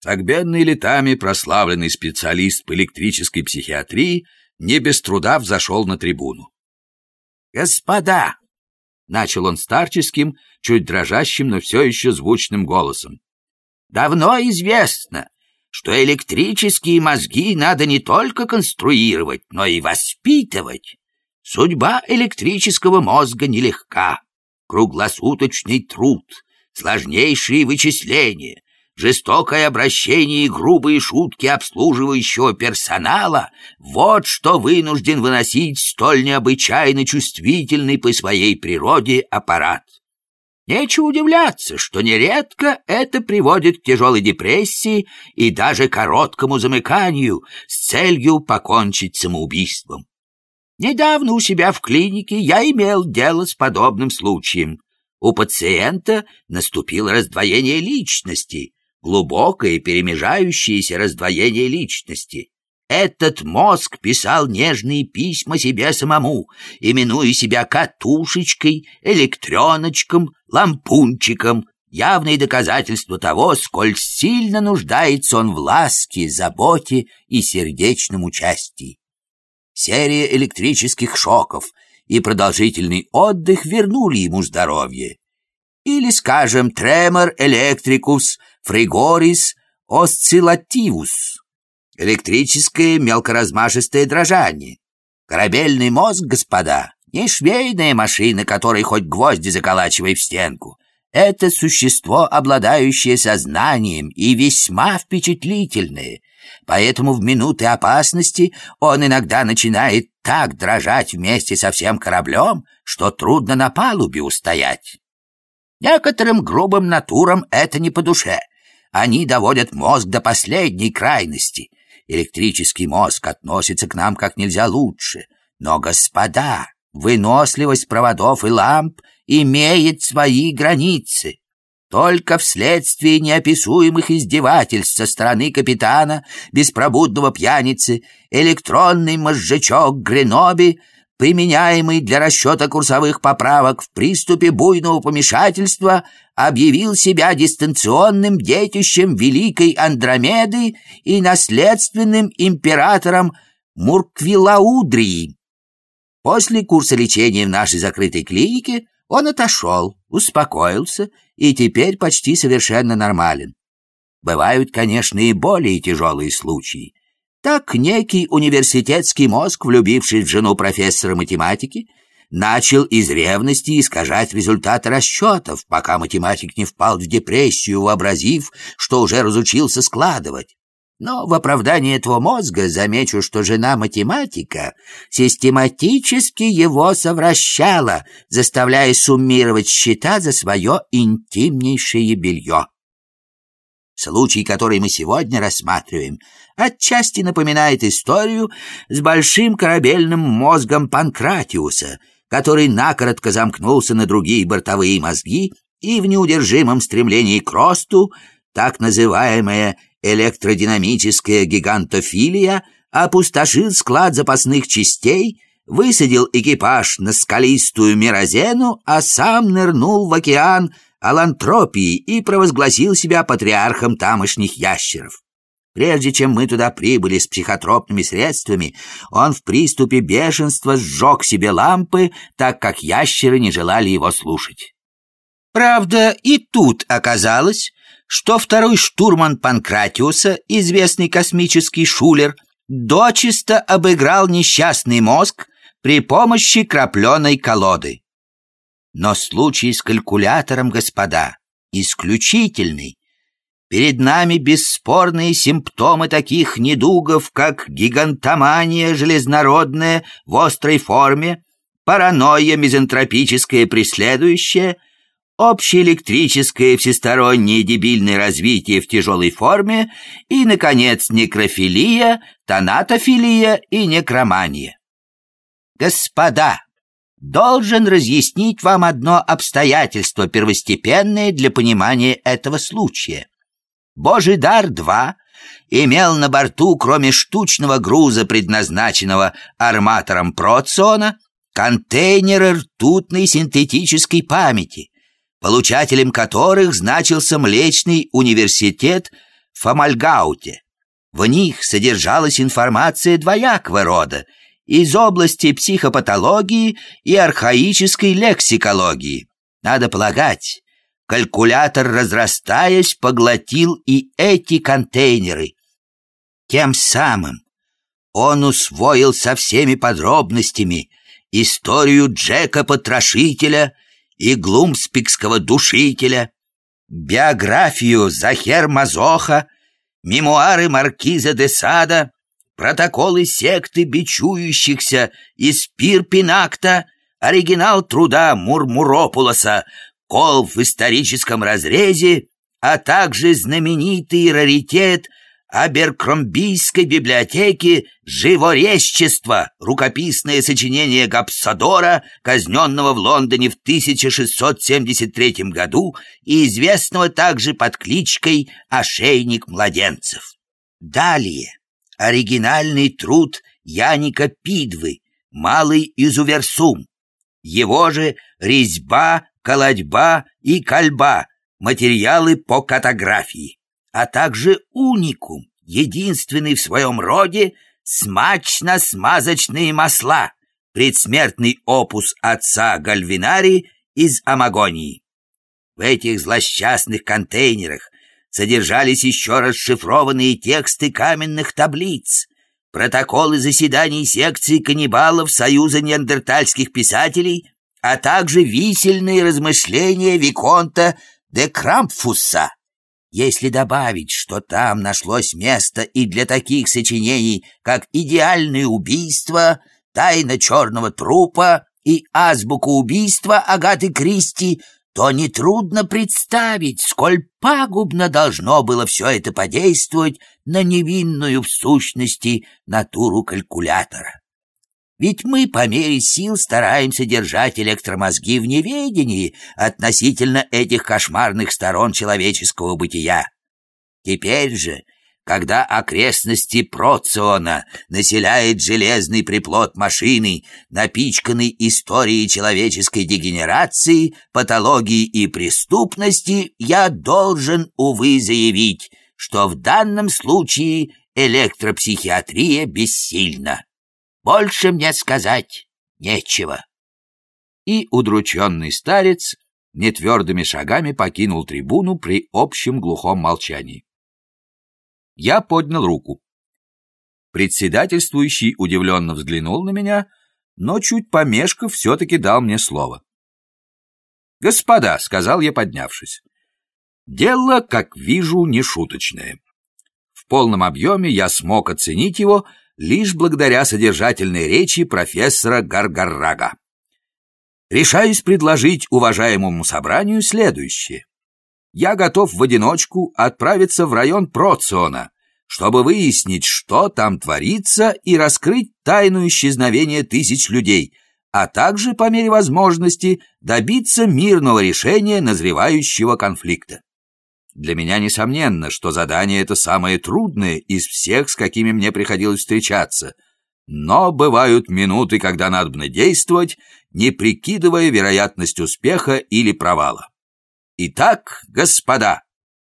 Согбенный летами прославленный специалист по электрической психиатрии не без труда взошел на трибуну. «Господа!» — начал он старческим, чуть дрожащим, но все еще звучным голосом. «Давно известно, что электрические мозги надо не только конструировать, но и воспитывать. Судьба электрического мозга нелегка. Круглосуточный труд, сложнейшие вычисления, жестокое обращение и грубые шутки обслуживающего персонала — вот что вынужден выносить столь необычайно чувствительный по своей природе аппарат. Нечего удивляться, что нередко это приводит к тяжелой депрессии и даже короткому замыканию с целью покончить самоубийством. Недавно у себя в клинике я имел дело с подобным случаем. У пациента наступило раздвоение личности, глубокое перемежающееся раздвоение личности. Этот мозг писал нежные письма себе самому, именуя себя катушечкой, электреночком, лампунчиком, явное доказательство того, сколь сильно нуждается он в ласке, заботе и сердечном участии. Серия электрических шоков и продолжительный отдых вернули ему здоровье. Или, скажем, тремор электрикус фригорис осциллативус электрическое мелкоразмашистое дрожание. Корабельный мозг, господа, не швейная машина, которой хоть гвозди заколачивай в стенку. Это существо, обладающее сознанием и весьма впечатлительное. Поэтому в минуты опасности он иногда начинает так дрожать вместе со всем кораблем, что трудно на палубе устоять. Некоторым грубым натурам это не по душе. Они доводят мозг до последней крайности. Электрический мозг относится к нам как нельзя лучше. Но, господа, выносливость проводов и ламп имеет свои границы. Только вследствие неописуемых издевательств со стороны капитана, беспробудного пьяницы, электронный мозжечок Греноби — применяемый для расчета курсовых поправок в приступе буйного помешательства, объявил себя дистанционным детищем Великой Андромеды и наследственным императором Мурквилаудрии. После курса лечения в нашей закрытой клинике он отошел, успокоился и теперь почти совершенно нормален. Бывают, конечно, и более тяжелые случаи. Так некий университетский мозг, влюбившись в жену профессора математики, начал из ревности искажать результаты расчетов, пока математик не впал в депрессию, вообразив, что уже разучился складывать. Но в оправдании этого мозга замечу, что жена математика систематически его совращала, заставляя суммировать счета за свое интимнейшее белье. Случай, который мы сегодня рассматриваем, отчасти напоминает историю с большим корабельным мозгом Панкратиуса, который накоротко замкнулся на другие бортовые мозги и в неудержимом стремлении к росту, так называемая электродинамическая гигантофилия, опустошил склад запасных частей, высадил экипаж на скалистую Мирозену, а сам нырнул в океан — алантропии и провозгласил себя патриархом тамошних ящеров. Прежде чем мы туда прибыли с психотропными средствами, он в приступе бешенства сжег себе лампы, так как ящеры не желали его слушать. Правда, и тут оказалось, что второй штурман Панкратиуса, известный космический шулер, дочисто обыграл несчастный мозг при помощи крапленой колоды. Но случай с калькулятором, господа, исключительный. Перед нами бесспорные симптомы таких недугов, как гигантомания железнородная в острой форме, паранойя мизантропическая преследующая, общеэлектрическое всестороннее дебильное развитие в тяжелой форме и, наконец, некрофилия, тонатофилия и некромания. Господа! должен разъяснить вам одно обстоятельство первостепенное для понимания этого случая. Божий дар-2 имел на борту, кроме штучного груза, предназначенного арматором Проциона, контейнеры ртутной синтетической памяти, получателем которых значился Млечный университет Фомальгауте. В них содержалась информация двоякого рода из области психопатологии и архаической лексикологии. Надо полагать, калькулятор, разрастаясь, поглотил и эти контейнеры. Тем самым он усвоил со всеми подробностями историю Джека Потрошителя и Глумспикского Душителя, биографию Захер Мазоха, мемуары Маркиза де Сада, протоколы секты бичующихся из Пирпинакта, оригинал труда Мурмуропулоса, кол в историческом разрезе, а также знаменитый раритет Аберкромбийской библиотеки «Живорезчество» рукописное сочинение Гапсадора, казненного в Лондоне в 1673 году и известного также под кличкой «Ошейник младенцев». Далее оригинальный труд Яника Пидвы «Малый изуверсум», его же «Резьба, колодьба и кольба» материалы по катаграфии а также уникум, единственный в своем роде смачно-смазочные масла, предсмертный опус отца Гальвинари из Амагонии. В этих злосчастных контейнерах содержались еще расшифрованные тексты каменных таблиц, протоколы заседаний секции каннибалов Союза неандертальских писателей, а также висельные размышления Виконта де Крампфуса, если добавить, что там нашлось место и для таких сочинений, как «Идеальное убийство», «Тайна черного трупа» и «Азбука убийства» Агаты Кристи, то нетрудно представить, сколь пагубно должно было все это подействовать на невинную в сущности натуру калькулятора. Ведь мы по мере сил стараемся держать электромозги в неведении относительно этих кошмарных сторон человеческого бытия. Теперь же, когда окрестности Проциона населяет железный приплод машины, напичканный историей человеческой дегенерации, патологии и преступности, я должен, увы, заявить, что в данном случае электропсихиатрия бессильна. Больше мне сказать нечего. И удрученный старец нетвердыми шагами покинул трибуну при общем глухом молчании. Я поднял руку. Председательствующий удивленно взглянул на меня, но чуть помешков все-таки дал мне слово. «Господа», — сказал я, поднявшись, — «дело, как вижу, не шуточное. В полном объеме я смог оценить его лишь благодаря содержательной речи профессора Гаргаррага. Решаюсь предложить уважаемому собранию следующее. Я готов в одиночку отправиться в район Проциона, чтобы выяснить, что там творится, и раскрыть тайну исчезновения тысяч людей, а также, по мере возможности, добиться мирного решения назревающего конфликта. Для меня несомненно, что задание это самое трудное из всех, с какими мне приходилось встречаться. Но бывают минуты, когда надо действовать, не прикидывая вероятность успеха или провала. Итак, господа,